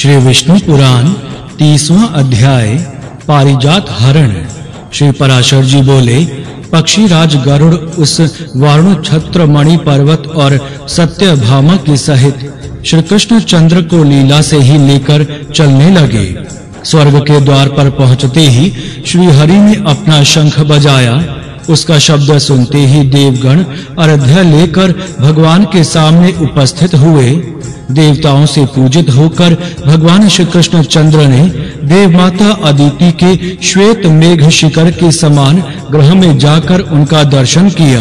श्री विष्णु पुराण तीसवां अध्याय, पारिजात हरण। श्री पराशर जी बोले, पक्षी राज गरुड़ उस वारुण छत्र मणि पर्वत और सत्य भामा के सहित श्री कृष्ण चंद्र को लीला से ही लेकर चलने लगे। स्वर्ग के द्वार पर पहुँचते ही श्री हरि ने अपना शंख बजाया। उसका शब्द सुनते ही देवगण अर्घ्य लेकर भगवान के सामने उपस्थित हुए। देवताओं से पूजित होकर भगवान श्री कृष्ण चंद्र ने देव माता अदिति के श्वेत मेघ शिखर के समान ग्रह में जाकर उनका दर्शन किया।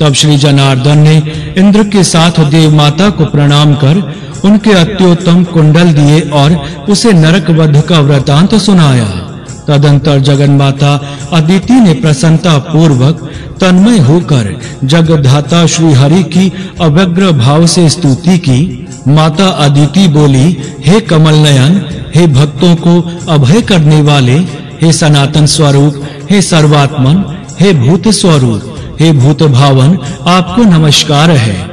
तब श्री जनार्दन ने इंद्र के साथ देव माता को प्रणाम कर उनके अत्योत्तम कुंडल दिए और उसे नरक वध का वृतांत सुनाया। तदंतर जगन माता अदिति ने प्रसन्नता पूर्वक तन्मय होकर जगधाता श्री हरि की अव्यग्र भाव से स्तुति की। माता अदिति बोली, हे कमल नयन, हे भक्तों को अभय करने वाले, हे सनातन स्वरूप, हे सर्वात्मन, हे भूत स्वरूप, हे भूत भावन, आपको नमस्कार है।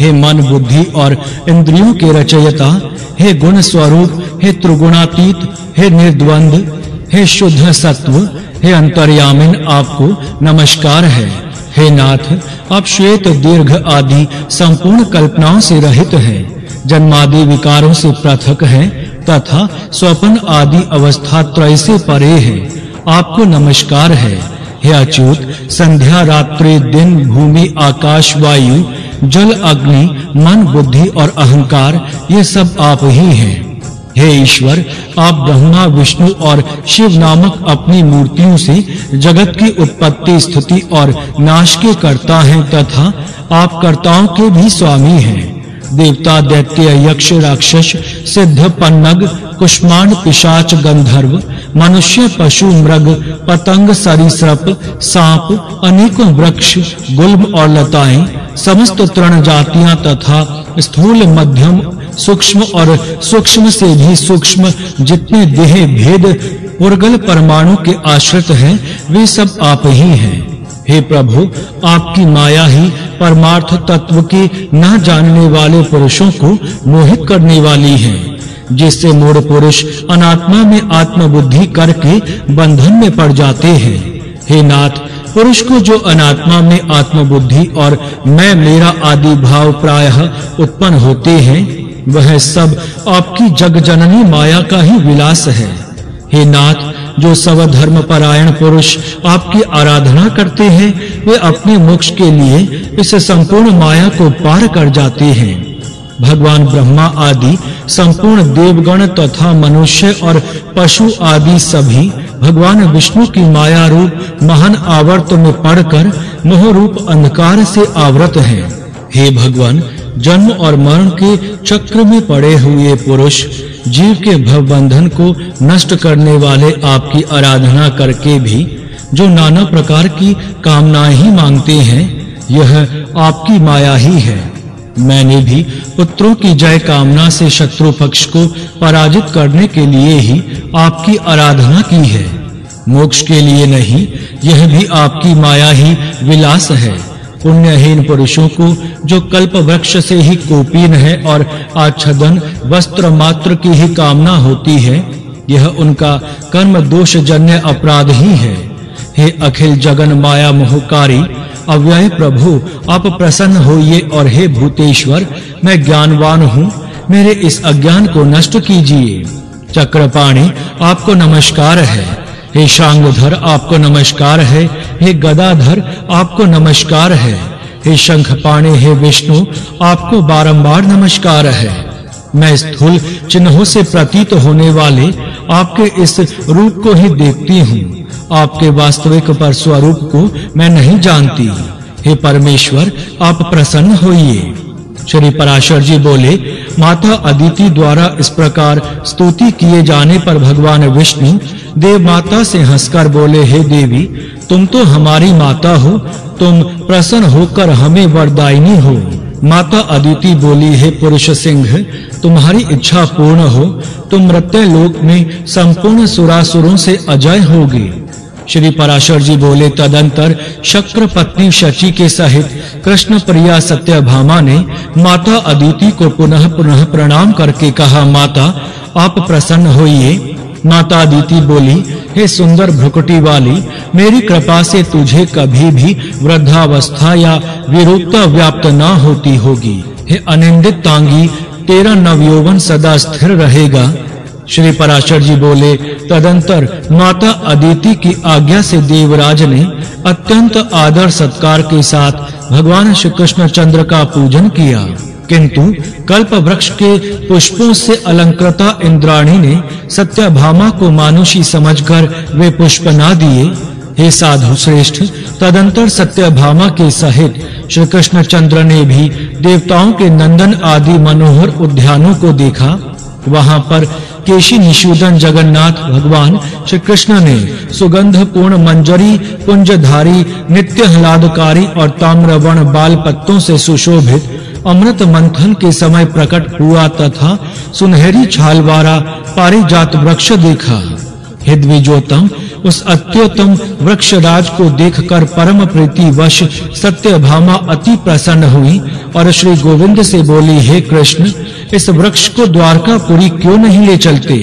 हे मन बुद्धि और इंद्रियों के रचयिता, हे गुण स्वरूप, हे त्रिगुणातीत, हे निर्द्वंद, हे शुद्ध सत्व, हे अंतर्यामिन आपको नमस्कार है। हे नाथ, आप श्वेत दीर्घ आदि संपूर्ण कल्पनाओं से रहित हैं। जन्मादि विकारों से पृथक हैं, तथा स्वप्न आदि अवस्था त्रय से परे हैं। आपको नमस्कार है। हे अच्युत, संध्या रात्रि दिन भूमि, आकाश, वायु, जल, अग्नि, मन, बुद्धि और अहंकार, ये सब आप ही हैं। हे ईश्वर, आप ब्रह्मा, विष्णु और शिव नामक अपनी मूर्तियों से जगत की उत्पत्ति, स्थिति और नाश के कर्ता हैं, तथा आप कर्ताओं के भी स्वामी हैं। देवता दैत्य यक्ष राक्षस, सिद्ध पन्नग, कुष्मांड पिशाच गंधर्व, मनुष्य पशु मृग, पतंग सरीसृप, सांप, अनेकों वृक्ष, गुल्म और लताएँ, समस्त तृण जातियाँ तथा स्थूल मध्यम, सूक्ष्म और सूक्ष्म से भी सूक्ष्म जितने देह भेद पुर्गल परमाणु के आश्रित हैं, वे सब आप ही हैं। हे प्रभु, आपकी माया ही परमार्थ तत्व के न जानने वाले पुरुषों को मोहित करने वाली है, जिससे मूढ़ पुरुष अनात्मा में आत्मबुद्धि करके बंधन में पड़ जाते हैं। हे नाथ, पुरुष को जो अनात्मा में आत्मबुद्धि और मैं मेरा आदि भाव प्रायः उत्पन्न होते हैं, वह सब आपकी जग जननी माया का ही विलास है। हे नाथ, जो सब धर्म परायण पुरुष आपकी आराधना करते हैं, वे अपने मोक्ष के लिए इस संपूर्ण माया को पार कर जाते हैं। भगवान ब्रह्मा आदि, संपूर्ण देवगण तथा मनुष्य और पशु आदि सभी भगवान विष्णु की माया रूप महान आवर्त में पड़कर मोह रूप अंधकार से आवृत हैं। हे भगवान, जन्म और मरण के चक्र में पड़े हुए पुरुष जीव के भवबंधन को नष्ट करने वाले आपकी आराधना करके भी जो नाना प्रकार की कामनाएँ ही मांगते हैं, यह आपकी माया ही है। मैंने भी पुत्रों की जय कामना से शत्रु पक्ष को पराजित करने के लिए ही आपकी आराधना की है। मोक्ष के लिए नहीं, यह भी आपकी माया ही विलास है। पुण्यहीन पुरुषों को, जो कल्प वृक्ष से ही कोपीन है और आच्छदन वस्त्र मात्र की ही कामना होती है, यह उनका कर्म दोष जन्य अपराध ही है। हे अखिल जगन माया मोहकारी, अव्यय प्रभु, आप प्रसन्न होइए और हे भूतेश्वर, मैं ज्ञानवान हूँ, मेरे इस अज्ञान को नष्ट कीजिए। चक्रपाणी, आपको नमस्कार है। हे शांगधर, आपको नमस्कार है। हे गदाधर, आपको नमस्कार है। हे शंखपाणे, हे विष्णु, आपको बारंबार नमस्कार है। मैं स्थूल चिन्हों से प्रतीत होने वाले आपके इस रूप को ही देखती हूँ। आपके वास्तविक पर स्वरूप को मैं नहीं जानती। हे परमेश्वर, आप प्रसन्न होइए। श्री पराशर जी बोले, माता अदिति द्वारा इस प्रकार स्तुति किए जाने पर भगवान विष्णु देव माता से हंसकर बोले, हे देवी, तुम तो हमारी माता हो, तुम प्रसन्न होकर हमें वरदायिनी हो माता अदिति बोली, हे पुरुष सिंह, तुम्हारी इच्छा पूर्ण हो, तुम मृत्यु लोक में संपूर्ण सुरासुरों से अजय होगे। श्री पराशर जी बोले, तदंतर शक्र पत्नी शची के सहित कृष्ण प्रिया सत्यभामा ने माता अदिति को पुनः पुनः प्रणाम करके कहा, माता, आप प्रसन्न होइए। माता अदिति बोली, हे सुंदर भ्रुकुटी वाली मेरी कृपा से तुझे कभी भी वृद्धावस्था या विरूपता व्याप्त न होती होगी। हे अनिंदित तांगी, तेरा नवयौवन सदा स्थिर रहेगा। श्री पराशर जी बोले, तदंतर माता अदिति की आज्ञा से देवराज ने अत्यंत आदर सत्कार के साथ भगवान श्री कृष्ण चंद्र का पूजन किया। किंतु कल्प वृक्ष के पुष्पों से अलंकृता इंद्राणी ने सत्यभामा को मानुषी समझकर वे पुष्प ना दिए। हे साधु श्रेष्ठ, तदंतर सत्यभामा के सहित श्री कृष्ण चंद्र ने भी देवताओं के नंदन आदि मनोहर उद्यानों को देखा। वहाँ पर केशी निशूदन जगन्नाथ भगवान श्री कृष्ण ने सुगंध पूर्ण मंजरी, पुंजधारी नित्य हलादकारी और ताम्रवर्ण बाल पत्तों से सुशोभित अमृत मंथन के समय प्रकट हुआ तथा सुनहरी छाल वाला पारिजात वृक्ष देखा। हे द्विजोतम उस अत्युत्तम वृक्ष राज को देखकर परम प्रीति वश सत्यभामा अति प्रसन्न हुई और श्री गोविंद से बोली, हे कृष्ण, इस वृक्ष को द्वारकापुरी क्यों नहीं ले चलते?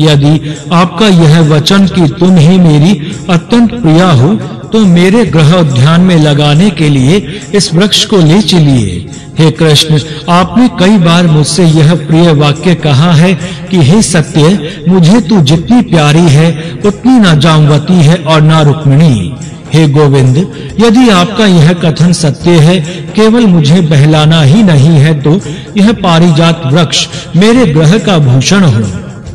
यदि आपका यह वचन कि तुम ही मेरी अत्यंत प्रिया हो तो मेरे ग्रह ध्यान में लगाने के लिए इस वृक्ष को ले चलिए। हे कृष्ण, आपने कई बार मुझसे यह प्रिय वाक्य कहा है कि हे सत्य, मुझे तू जितनी प्यारी है, उतनी ना जामवती है और ना रुक्मिणी। हे गोविंद, यदि आपका यह कथन सत्य है, केवल मुझे बहलाना ही नहीं है तो यह पारिजात वृक्ष मेरे ग्रह का भूषण हो।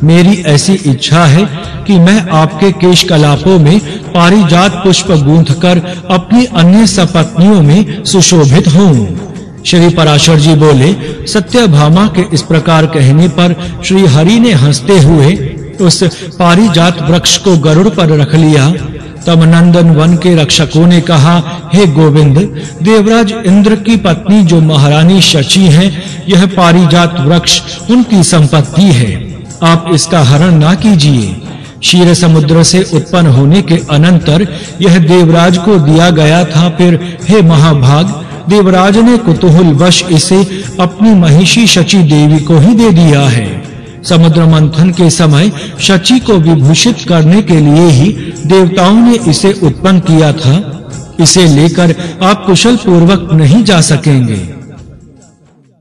मेरी ऐसी इच्छा है कि मैं आपके केश कलापों में पारिजात पुष्प गूंथकर अपनी अन्य सपत्नियों में सुशोभित हूँ श्री पराशर जी बोले, सत्यभामा के इस प्रकार कहने पर श्री हरि ने हँसते हुए उस पारिजात वृक्ष को गरुड़ पर रख लिया। तब नंदन वन के रक्षकों ने कहा, हे गोविंद, देवराज इंद्र की पत्नी जो महारानी शची है, यह पारिजात वृक्ष उनकी संपत्ति है। आप इसका हरण ना कीजिए। क्षीर समुद्र से उत्पन्न होने के अनंतर यह देवराज को दिया गया था, फिर हे महाभाग देवराज ने कुतूहल वश इसे अपनी महिषी शची देवी को ही दे दिया है। समुद्र मंथन के समय शची को विभूषित करने के लिए ही देवताओं ने इसे उत्पन्न किया था। इसे लेकर आप कुशल पूर्वक नहीं जा सकेंगे।